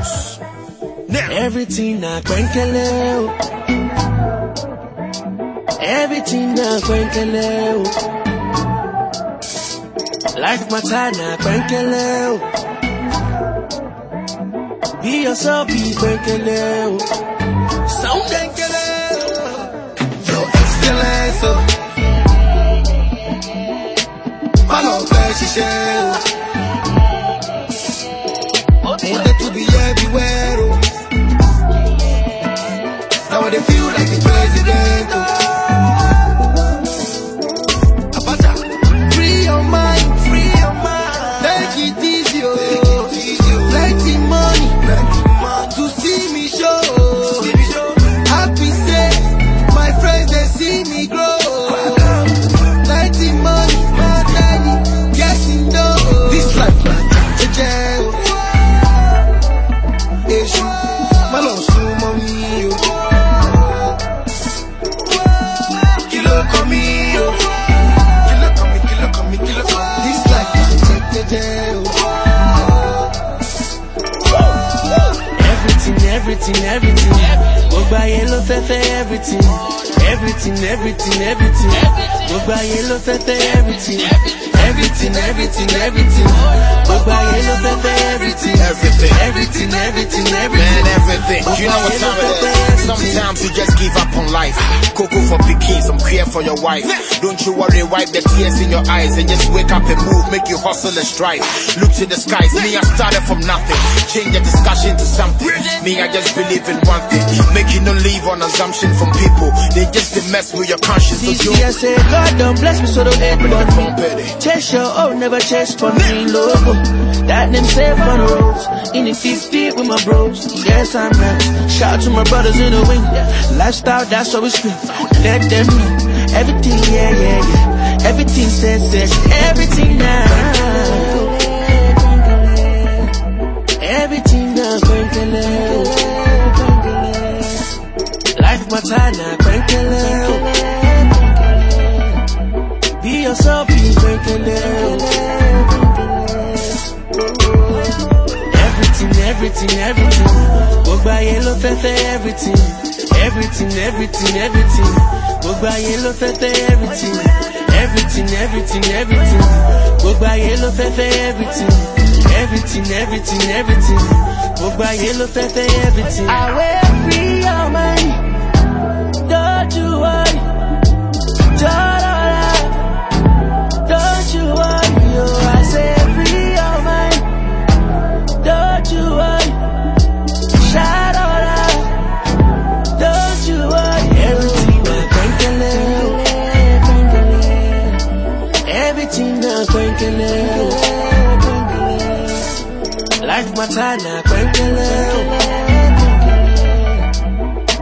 house. Now, Everything na kwenkele o. Everything na kwenkele o. Life matter na kwenkele o. Be yourself, be kwenkele o. Sound kwenkele o. Your excellence o. Má lọ fẹ́ ṣiṣẹ́ o. Everything, everything, everything. Gbogbo ayé ló fẹ́ fẹ́ everything. Everything, everything, everything. Gbogbo ayé ló fẹ́ fẹ́ everything. Everything, everything, everything. Gbogbo ayé ló fẹ́ fẹ́ everything. Everything. Everything, everything, everything. man, everything. You know what time it is. Sometimes you just give up on life. Coco for pikin, some care for your wife. Don't you worry, wipe the tears in your eyes and just wake up and move. Make you hustle and strive. Look to the skies. Me, I started from nothing. Change the discussion to something. Me, I just believe in one thing. Make you no leave on assumption from people. They just they mess with your conscience. So This you year say God don't bless me so don't hate Bring on it me. Chase your own, never chase for me logo. That name safe on the roads. In the 50 with my bros. Yes, I'm next. Shout out to my brothers in the wing. Lifestyle, that's what we Let them know. Everything, yeah, yeah, yeah. Everything says, says, everything now. Everything now, kwenkele. Life matter now, kwenkele. Be yourself, be kwenkele. Everything, everything, everything. Ayé ló fẹ́ fẹ́ everything. Everything, everything, everything. Gbogbo ayé ló fẹ́ fẹ́ everything. Everything, everything, everything. Gbogbo ayé ló fẹ́ fẹ́ everything. Everything, everything, everything. Gbogbo ayé ló fẹ́ fẹ́ everything. Àwẹ̀ free your mind. Don't you worry. Life matter kwenkele.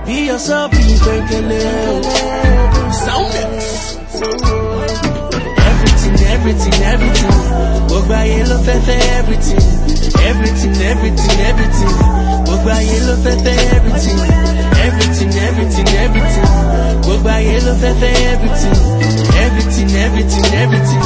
Be yourself, be kwenkele. Sound it. Everything, everything, everything. Ló fẹ́ fẹ́ everything. Everything, everything, everything. Ló fẹ́ fẹ́ everything. Everything, everything, everything. Ló fẹ́ fẹ́ everything. Everything, everything, everything.